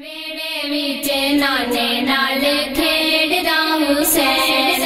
ਵੇੜੇ ਵਿੱਚ ਨਾਨੇ ਨਾਲ ਖੇਡਦਾ ਹੁਸੈਨ